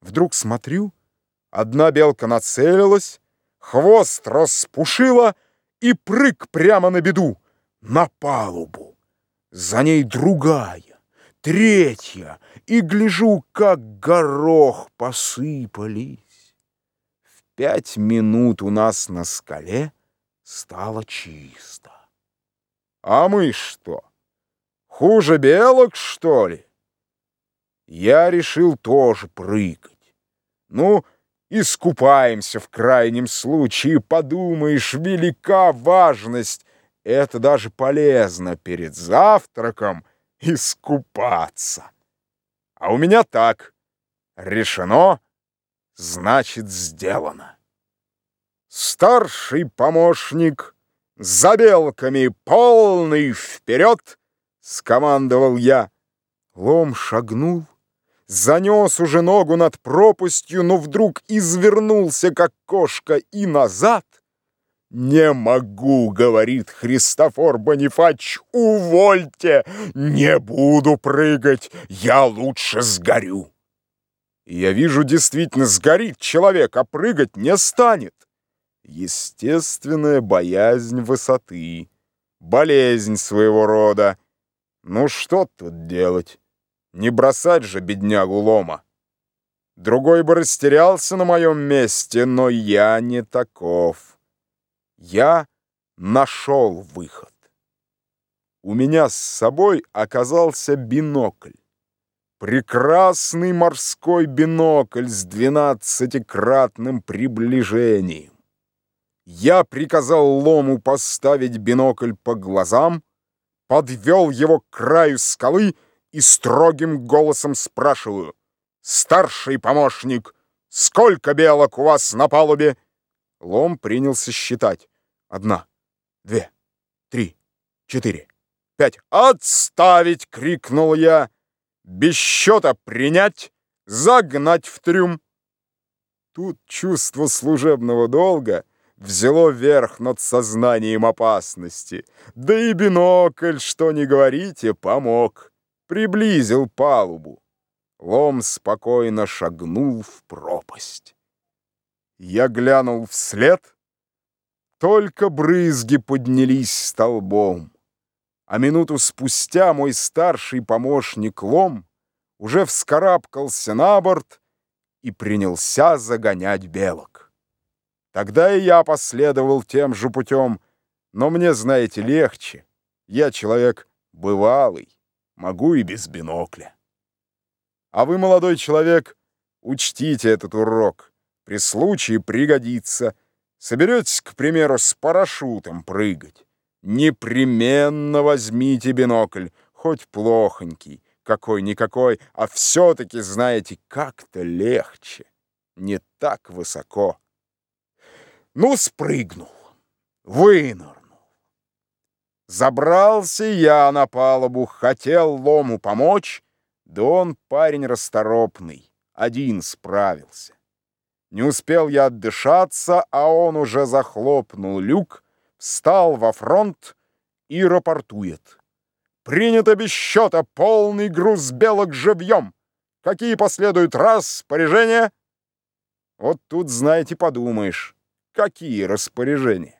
Вдруг смотрю, одна белка нацелилась, хвост распушила и прыг прямо на беду, на палубу. За ней другая, третья, и гляжу, как горох посыпались. В пять минут у нас на скале стало чисто. А мы что, хуже белок, что ли? Я решил тоже прыгать. Ну, искупаемся в крайнем случае, подумаешь, велика важность. Это даже полезно перед завтраком искупаться. А у меня так. Решено, значит, сделано. Старший помощник за белками полный вперед, скомандовал я. Лом шагнул занес уже ногу над пропастью, но вдруг извернулся, как кошка, и назад. «Не могу», — говорит Христофор Бонифач, — «увольте, не буду прыгать, я лучше сгорю». я вижу, действительно сгорит человек, а прыгать не станет. Естественная боязнь высоты, болезнь своего рода. Ну что тут делать? Не бросать же беднягу лома. Другой бы растерялся на моем месте, но я не таков. Я нашел выход. У меня с собой оказался бинокль. Прекрасный морской бинокль с двенадцатикратным приближением. Я приказал Лому поставить бинокль по глазам, подвел его к краю скалы и строгим голосом спрашиваю. «Старший помощник, сколько белок у вас на палубе?» Лом принялся считать. «Одна, две, три, четыре, пять». «Отставить!» — крикнул я. «Без счета принять, загнать в трюм». Тут чувство служебного долга взяло верх над сознанием опасности. Да и бинокль, что не говорите, помог приблизил палубу. Лом спокойно шагнул в пропасть. Я глянул вслед, только брызги поднялись столбом. А минуту спустя мой старший помощник Лом уже вскарабкался на борт и принялся загонять белок. Тогда и я последовал тем же путем, но мне, знаете, легче. Я человек бывалый могу и без бинокля. А вы, молодой человек, учтите этот урок. При случае пригодится. Соберетесь, к примеру, с парашютом прыгать. Непременно возьмите бинокль, хоть плохонький, какой-никакой, а все-таки, знаете, как-то легче, не так высоко. Ну, спрыгнул, вынул. Забрался я на палубу, хотел лому помочь, да он парень расторопный, один справился. Не успел я отдышаться, а он уже захлопнул люк, встал во фронт и рапортует. Принято без счета полный груз белок живьем. Какие последуют распоряжения? Вот тут, знаете, подумаешь, какие распоряжения.